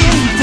skin